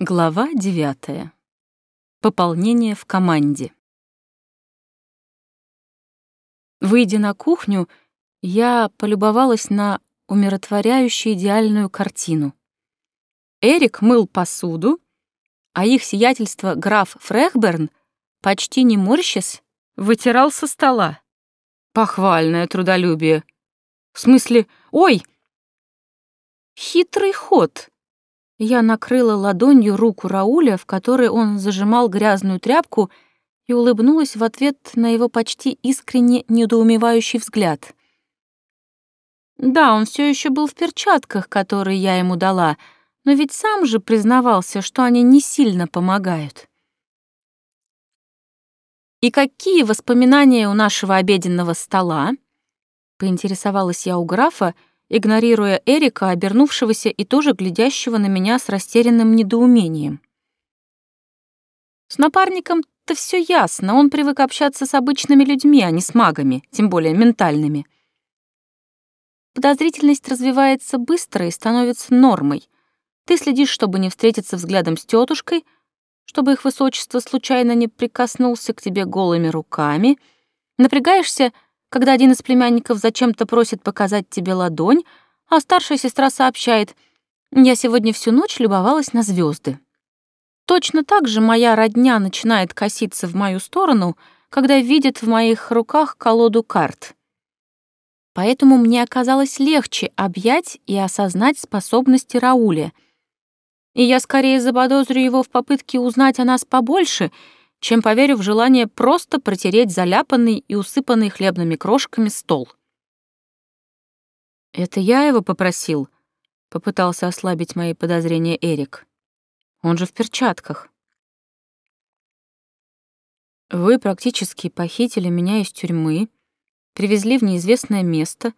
Глава девятая. Пополнение в команде. Выйдя на кухню, я полюбовалась на умиротворяющую идеальную картину. Эрик мыл посуду, а их сиятельство граф Фрехберн, почти не морщась, вытирал со стола. Похвальное трудолюбие. В смысле, ой! Хитрый ход. Я накрыла ладонью руку Рауля, в которой он зажимал грязную тряпку, и улыбнулась в ответ на его почти искренне недоумевающий взгляд. Да, он все еще был в перчатках, которые я ему дала, но ведь сам же признавался, что они не сильно помогают. «И какие воспоминания у нашего обеденного стола?» — поинтересовалась я у графа, — игнорируя Эрика, обернувшегося и тоже глядящего на меня с растерянным недоумением. С напарником-то все ясно, он привык общаться с обычными людьми, а не с магами, тем более ментальными. Подозрительность развивается быстро и становится нормой. Ты следишь, чтобы не встретиться взглядом с тетушкой, чтобы их высочество случайно не прикоснулся к тебе голыми руками, напрягаешься — когда один из племянников зачем-то просит показать тебе ладонь, а старшая сестра сообщает «Я сегодня всю ночь любовалась на звезды. Точно так же моя родня начинает коситься в мою сторону, когда видит в моих руках колоду карт. Поэтому мне оказалось легче объять и осознать способности Рауля. И я скорее заподозрю его в попытке узнать о нас побольше — чем поверю в желание просто протереть заляпанный и усыпанный хлебными крошками стол. «Это я его попросил», — попытался ослабить мои подозрения Эрик. «Он же в перчатках». «Вы практически похитили меня из тюрьмы, привезли в неизвестное место,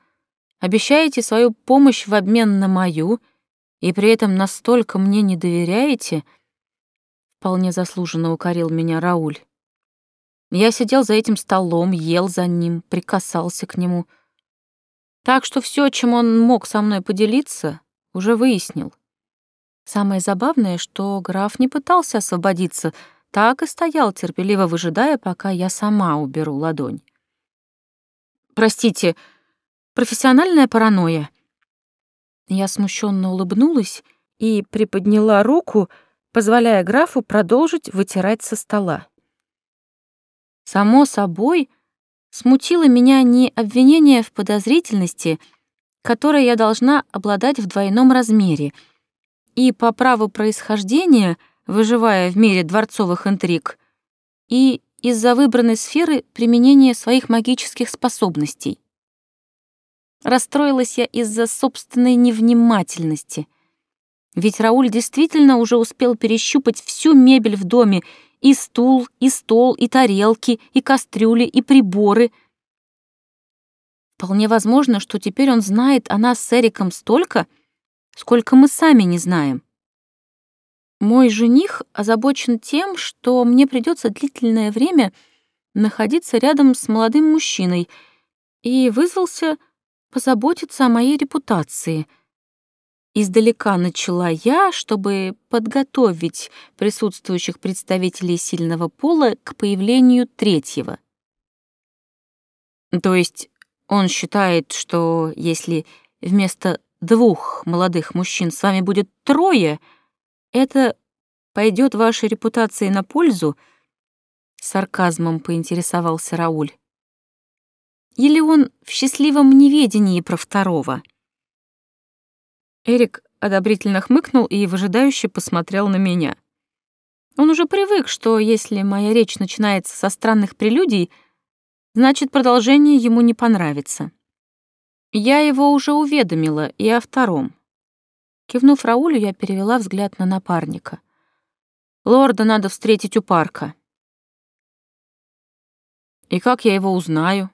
обещаете свою помощь в обмен на мою, и при этом настолько мне не доверяете», — Вполне заслуженно укорил меня Рауль. Я сидел за этим столом, ел за ним, прикасался к нему. Так что все, чем он мог со мной поделиться, уже выяснил. Самое забавное, что граф не пытался освободиться, так и стоял, терпеливо выжидая, пока я сама уберу ладонь. «Простите, профессиональная паранойя». Я смущенно улыбнулась и приподняла руку, позволяя графу продолжить вытирать со стола. Само собой, смутило меня не обвинение в подозрительности, которое я должна обладать в двойном размере, и по праву происхождения, выживая в мире дворцовых интриг, и из-за выбранной сферы применения своих магических способностей. Расстроилась я из-за собственной невнимательности — ведь Рауль действительно уже успел перещупать всю мебель в доме, и стул, и стол, и тарелки, и кастрюли, и приборы. Вполне возможно, что теперь он знает о нас с Эриком столько, сколько мы сами не знаем. Мой жених озабочен тем, что мне придется длительное время находиться рядом с молодым мужчиной, и вызвался позаботиться о моей репутации — Издалека начала я, чтобы подготовить присутствующих представителей сильного пола к появлению третьего. То есть он считает, что если вместо двух молодых мужчин с вами будет трое, это пойдет вашей репутации на пользу? Сарказмом поинтересовался Рауль. Или он в счастливом неведении про второго? Эрик одобрительно хмыкнул и выжидающе посмотрел на меня. Он уже привык, что если моя речь начинается со странных прелюдий, значит, продолжение ему не понравится. Я его уже уведомила и о втором. Кивнув Раулю, я перевела взгляд на напарника. Лорда надо встретить у парка. И как я его узнаю?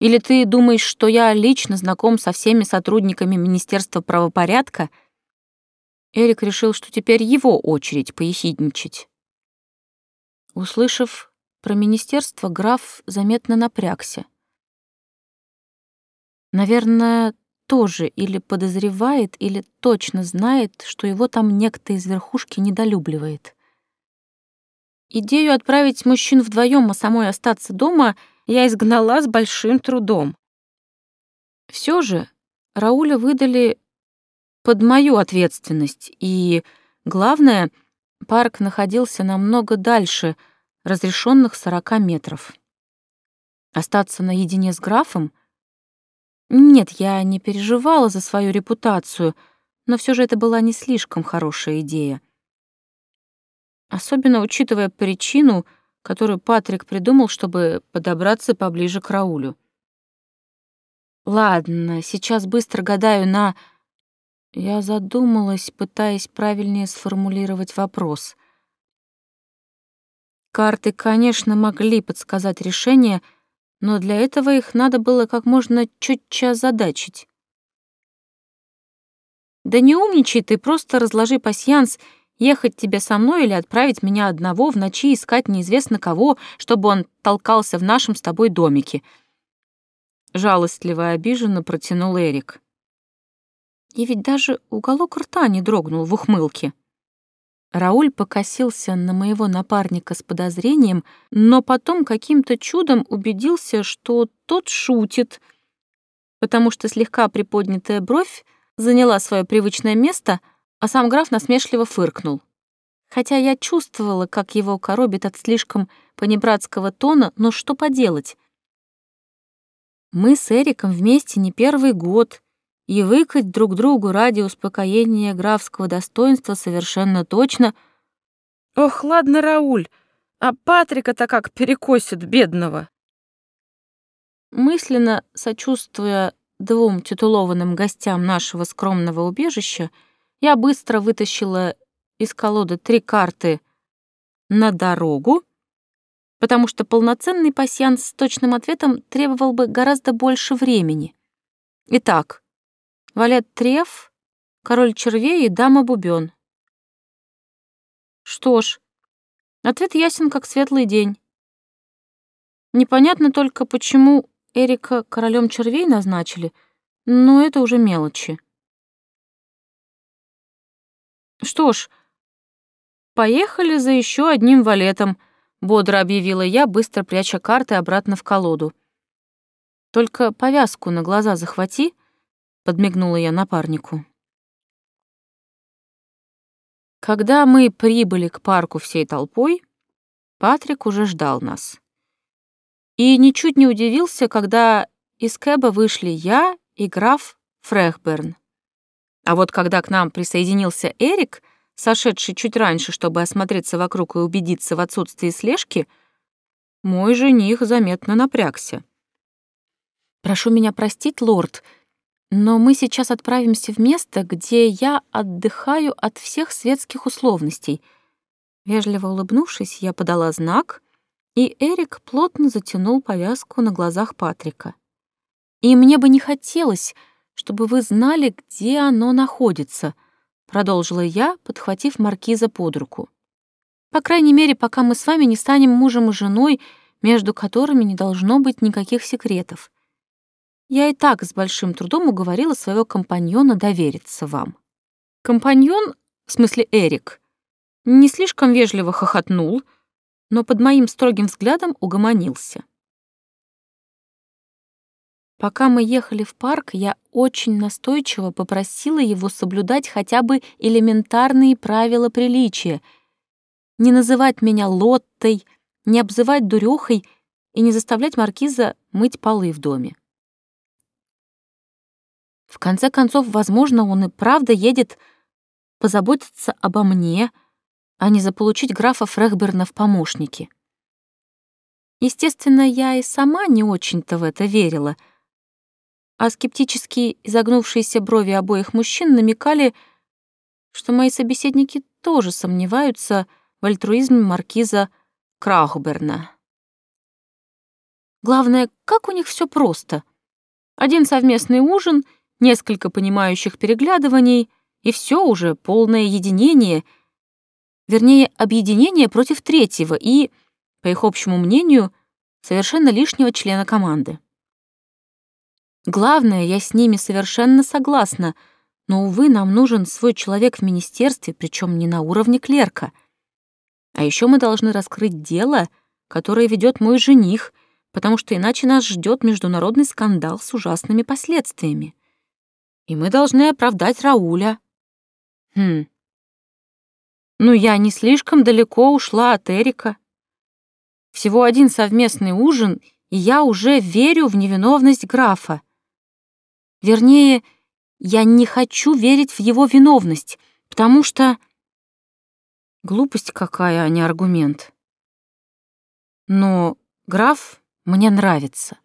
Или ты думаешь, что я лично знаком со всеми сотрудниками Министерства правопорядка? Эрик решил, что теперь его очередь поехидничать. Услышав про министерство, граф заметно напрягся. Наверное, тоже или подозревает, или точно знает, что его там некто из верхушки недолюбливает. Идею отправить мужчин вдвоем, а самой остаться дома я изгнала с большим трудом. Все же Рауля выдали под мою ответственность, и, главное, парк находился намного дальше разрешенных 40 метров. Остаться наедине с графом? Нет, я не переживала за свою репутацию, но все же это была не слишком хорошая идея. Особенно учитывая причину, которую Патрик придумал, чтобы подобраться поближе к Раулю. Ладно, сейчас быстро гадаю на... Я задумалась, пытаясь правильнее сформулировать вопрос. Карты, конечно, могли подсказать решение, но для этого их надо было как можно чутьче озадачить. Да не умничай ты, просто разложи пасьянс, ехать тебе со мной или отправить меня одного в ночи искать неизвестно кого, чтобы он толкался в нашем с тобой домике — Жалостливо и обиженно протянул Эрик. И ведь даже уголок рта не дрогнул в ухмылке. Рауль покосился на моего напарника с подозрением, но потом каким-то чудом убедился, что тот шутит, потому что слегка приподнятая бровь заняла свое привычное место, а сам граф насмешливо фыркнул. Хотя я чувствовала, как его коробит от слишком понебратского тона, но что поделать — мы с Эриком вместе не первый год, и выкать друг другу ради успокоения графского достоинства совершенно точно... Ох, ладно, Рауль, а Патрика-то как перекосит бедного. Мысленно сочувствуя двум титулованным гостям нашего скромного убежища, я быстро вытащила из колоды три карты на дорогу потому что полноценный пасьянс с точным ответом требовал бы гораздо больше времени. Итак, валет треф, король червей и дама бубен. Что ж, ответ ясен, как светлый день. Непонятно только, почему Эрика королем червей назначили, но это уже мелочи. Что ж, поехали за еще одним валетом —— бодро объявила я, быстро пряча карты обратно в колоду. «Только повязку на глаза захвати», — подмигнула я напарнику. Когда мы прибыли к парку всей толпой, Патрик уже ждал нас. И ничуть не удивился, когда из Кэба вышли я и граф Фрехберн. А вот когда к нам присоединился Эрик, сошедший чуть раньше, чтобы осмотреться вокруг и убедиться в отсутствии слежки, мой жених заметно напрягся. «Прошу меня простить, лорд, но мы сейчас отправимся в место, где я отдыхаю от всех светских условностей». Вежливо улыбнувшись, я подала знак, и Эрик плотно затянул повязку на глазах Патрика. «И мне бы не хотелось, чтобы вы знали, где оно находится», продолжила я, подхватив маркиза под руку. По крайней мере, пока мы с вами не станем мужем и женой, между которыми не должно быть никаких секретов. Я и так с большим трудом уговорила своего компаньона довериться вам. Компаньон, в смысле Эрик, не слишком вежливо хохотнул, но под моим строгим взглядом угомонился. Пока мы ехали в парк, я очень настойчиво попросила его соблюдать хотя бы элементарные правила приличия. Не называть меня Лоттой, не обзывать дурехой и не заставлять маркиза мыть полы в доме. В конце концов, возможно, он и правда едет позаботиться обо мне, а не заполучить графа Фрехберна в помощники. Естественно, я и сама не очень-то в это верила — а скептически изогнувшиеся брови обоих мужчин намекали, что мои собеседники тоже сомневаются в альтруизме маркиза Краухберна. Главное, как у них все просто. Один совместный ужин, несколько понимающих переглядываний, и все уже полное единение, вернее, объединение против третьего и, по их общему мнению, совершенно лишнего члена команды. Главное, я с ними совершенно согласна, но, увы, нам нужен свой человек в министерстве, причем не на уровне клерка. А еще мы должны раскрыть дело, которое ведет мой жених, потому что иначе нас ждет международный скандал с ужасными последствиями. И мы должны оправдать Рауля. Хм. Ну, я не слишком далеко ушла от Эрика. Всего один совместный ужин, и я уже верю в невиновность графа. Вернее, я не хочу верить в его виновность, потому что... Глупость какая, а не аргумент. Но граф мне нравится.